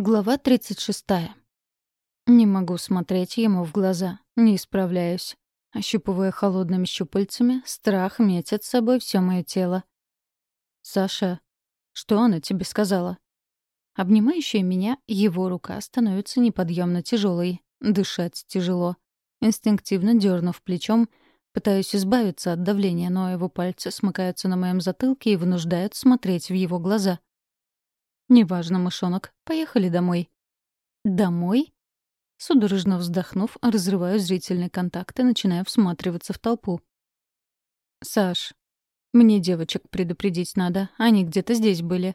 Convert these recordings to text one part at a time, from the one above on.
Глава 36. Не могу смотреть ему в глаза, не справляюсь. Ощупывая холодными щупальцами, страх метит с собой все мое тело. «Саша, что она тебе сказала?» Обнимающая меня, его рука становится неподъемно тяжелой. Дышать тяжело. Инстинктивно дернув плечом, пытаюсь избавиться от давления, но его пальцы смыкаются на моем затылке и вынуждают смотреть в его глаза — «Неважно, мышонок. Поехали домой». «Домой?» Судорожно вздохнув, разрываю зрительный контакт и начинаю всматриваться в толпу. «Саш, мне девочек предупредить надо. Они где-то здесь были».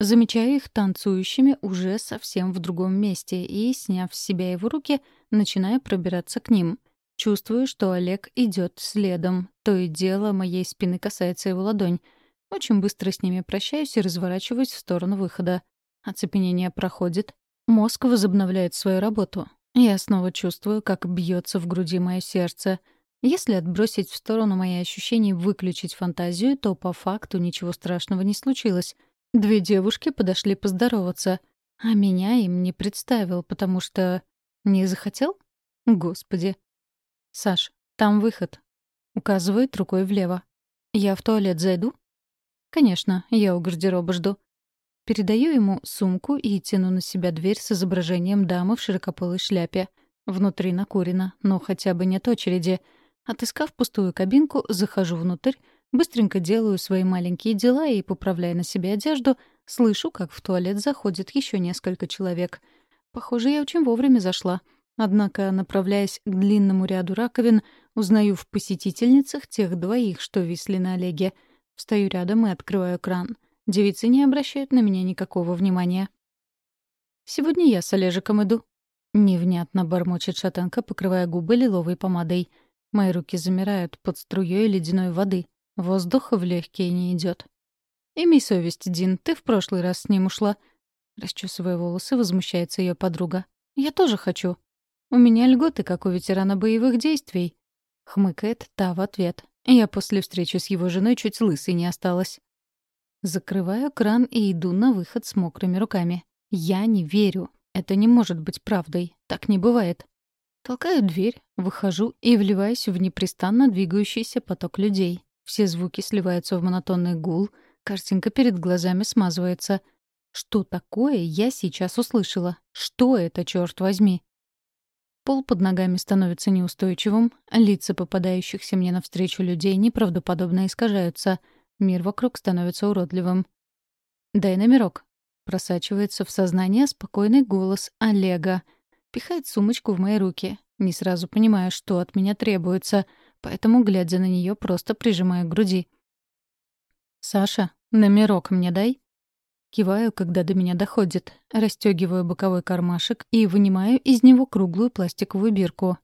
Замечаю их танцующими уже совсем в другом месте и, сняв с себя его руки, начинаю пробираться к ним. Чувствую, что Олег идет следом. То и дело моей спины касается его ладонь — очень быстро с ними прощаюсь и разворачиваюсь в сторону выхода. Оцепенение проходит. Мозг возобновляет свою работу. Я снова чувствую, как бьется в груди мое сердце. Если отбросить в сторону мои ощущения и выключить фантазию, то по факту ничего страшного не случилось. Две девушки подошли поздороваться, а меня им не представил, потому что... Не захотел? Господи. «Саш, там выход», — указывает рукой влево. «Я в туалет зайду?» «Конечно, я у гардероба жду». Передаю ему сумку и тяну на себя дверь с изображением дамы в широкополой шляпе. Внутри накурено, но хотя бы нет очереди. Отыскав пустую кабинку, захожу внутрь, быстренько делаю свои маленькие дела и, поправляя на себе одежду, слышу, как в туалет заходит еще несколько человек. Похоже, я очень вовремя зашла. Однако, направляясь к длинному ряду раковин, узнаю в посетительницах тех двоих, что висли на Олеге — Встаю рядом и открываю кран. Девицы не обращают на меня никакого внимания. «Сегодня я с Олежиком иду». Невнятно бормочет шатенка, покрывая губы лиловой помадой. Мои руки замирают под струей ледяной воды. Воздух в легкие не идет. «Имей совесть, Дин, ты в прошлый раз с ним ушла». Расчесывая волосы, возмущается ее подруга. «Я тоже хочу. У меня льготы, как у ветерана боевых действий». Хмыкает та в ответ. Я после встречи с его женой чуть лысой не осталась. Закрываю кран и иду на выход с мокрыми руками. Я не верю. Это не может быть правдой. Так не бывает. Толкаю дверь, выхожу и вливаюсь в непрестанно двигающийся поток людей. Все звуки сливаются в монотонный гул, картинка перед глазами смазывается. Что такое я сейчас услышала? Что это, черт возьми? Пол под ногами становится неустойчивым, лица попадающихся мне навстречу людей неправдоподобно искажаются, мир вокруг становится уродливым. «Дай номерок», — просачивается в сознание спокойный голос Олега. Пихает сумочку в мои руки. Не сразу понимаю, что от меня требуется, поэтому, глядя на нее, просто прижимаю к груди. «Саша, номерок мне дай», Киваю, когда до меня доходит, расстегиваю боковой кармашек и вынимаю из него круглую пластиковую бирку.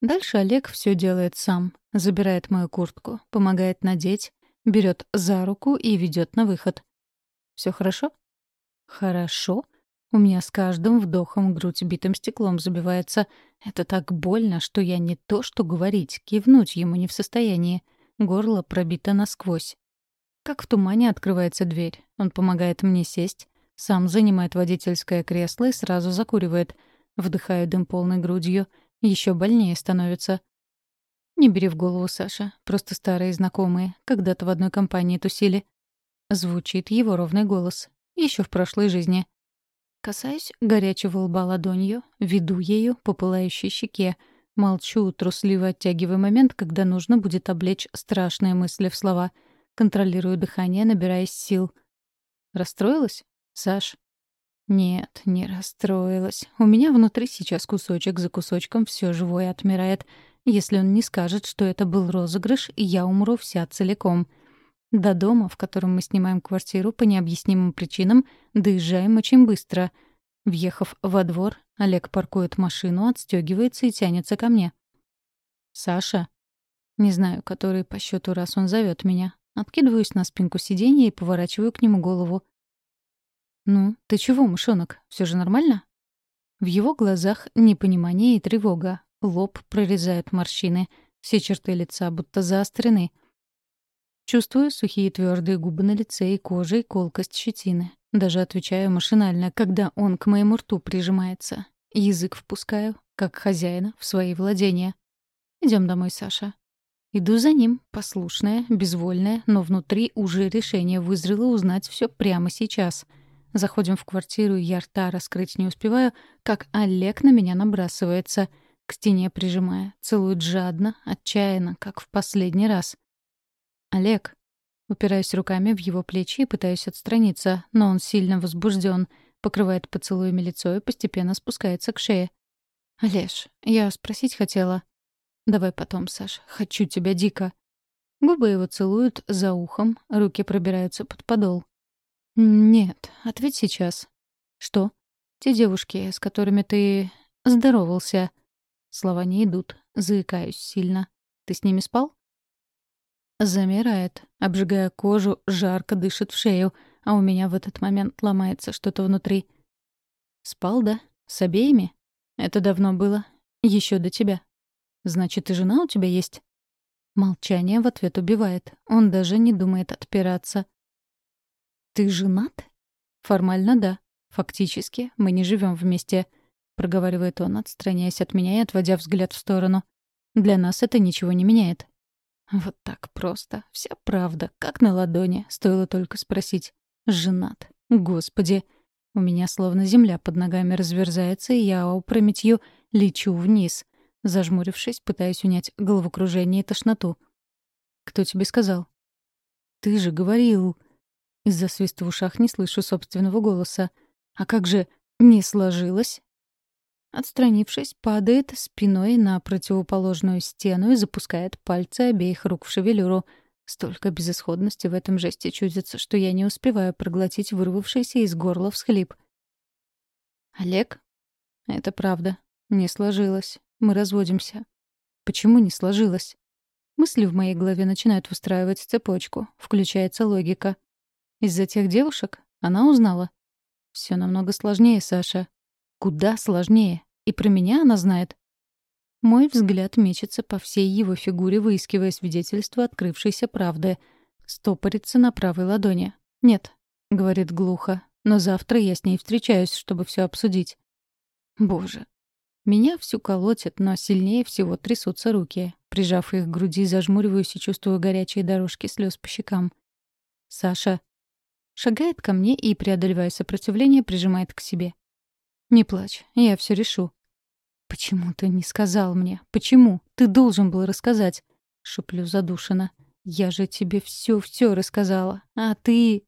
Дальше Олег все делает сам. Забирает мою куртку, помогает надеть, берет за руку и ведет на выход. Все хорошо? Хорошо. У меня с каждым вдохом грудь битым стеклом забивается. Это так больно, что я не то что говорить, кивнуть ему не в состоянии. Горло пробито насквозь. Как в тумане открывается дверь. Он помогает мне сесть, сам занимает водительское кресло и сразу закуривает. Вдыхаю дым полной грудью. Еще больнее становится. Не бери в голову, Саша. Просто старые знакомые. Когда-то в одной компании тусили. Звучит его ровный голос. Еще в прошлой жизни. Касаюсь горячего лба ладонью, веду ею по пылающей щеке. Молчу, трусливо оттягивая момент, когда нужно будет облечь страшные мысли в слова — Контролирую дыхание, набираясь сил. Расстроилась? Саш? Нет, не расстроилась. У меня внутри сейчас кусочек за кусочком все живое отмирает. Если он не скажет, что это был розыгрыш, я умру вся целиком. До дома, в котором мы снимаем квартиру по необъяснимым причинам, доезжаем очень быстро. Въехав во двор, Олег паркует машину, отстегивается и тянется ко мне. «Саша?» Не знаю, который по счету раз он зовет меня. Откидываюсь на спинку сиденья и поворачиваю к нему голову. «Ну, ты чего, мышонок? Все же нормально?» В его глазах непонимание и тревога. Лоб прорезают морщины. Все черты лица будто заострены. Чувствую сухие твердые губы на лице и коже и колкость щетины. Даже отвечаю машинально, когда он к моему рту прижимается. Язык впускаю, как хозяина, в свои владения. Идем домой, Саша. Иду за ним, послушная, безвольная, но внутри уже решение вызрело узнать все прямо сейчас. Заходим в квартиру, я рта раскрыть не успеваю, как Олег на меня набрасывается, к стене прижимая, целует жадно, отчаянно, как в последний раз. «Олег», Упираюсь руками в его плечи и пытаюсь отстраниться, но он сильно возбужден, покрывает поцелуями лицо и постепенно спускается к шее. «Олеж, я спросить хотела...» «Давай потом, Саш. Хочу тебя дико». Губы его целуют за ухом, руки пробираются под подол. «Нет, ответь сейчас». «Что?» «Те девушки, с которыми ты... здоровался». Слова не идут, заикаюсь сильно. «Ты с ними спал?» Замирает, обжигая кожу, жарко дышит в шею, а у меня в этот момент ломается что-то внутри. Спал, да? С обеими? Это давно было. Еще до тебя. Значит, и жена у тебя есть? Молчание в ответ убивает. Он даже не думает отпираться. Ты женат? Формально да. Фактически мы не живем вместе, проговаривает он, отстраняясь от меня и отводя взгляд в сторону. Для нас это ничего не меняет. Вот так просто. Вся правда, как на ладони. Стоило только спросить. Женат. Господи. У меня словно земля под ногами разверзается, и я опрометью лечу вниз. Зажмурившись, пытаюсь унять головокружение и тошноту. «Кто тебе сказал?» «Ты же говорил...» Из-за свиста в ушах не слышу собственного голоса. «А как же не сложилось?» Отстранившись, падает спиной на противоположную стену и запускает пальцы обеих рук в шевелюру. Столько безысходности в этом жесте чудится, что я не успеваю проглотить вырвавшийся из горла всхлип. «Олег?» «Это правда. Не сложилось. Мы разводимся». «Почему не сложилось?» Мысли в моей голове начинают выстраивать цепочку. Включается логика. Из-за тех девушек она узнала. Все намного сложнее, Саша. Куда сложнее. И про меня она знает. Мой взгляд мечется по всей его фигуре, выискивая свидетельство открывшейся правды. Стопорится на правой ладони. «Нет», — говорит глухо, — «но завтра я с ней встречаюсь, чтобы все обсудить». Боже. Меня всю колотит, но сильнее всего трясутся руки. Прижав их к груди, зажмуриваюсь и чувствую горячие дорожки слез по щекам. «Саша». Шагает ко мне и, преодолевая сопротивление, прижимает к себе. «Не плачь, я все решу». «Почему ты не сказал мне? Почему? Ты должен был рассказать!» — шеплю задушенно. «Я же тебе все-все рассказала, а ты...»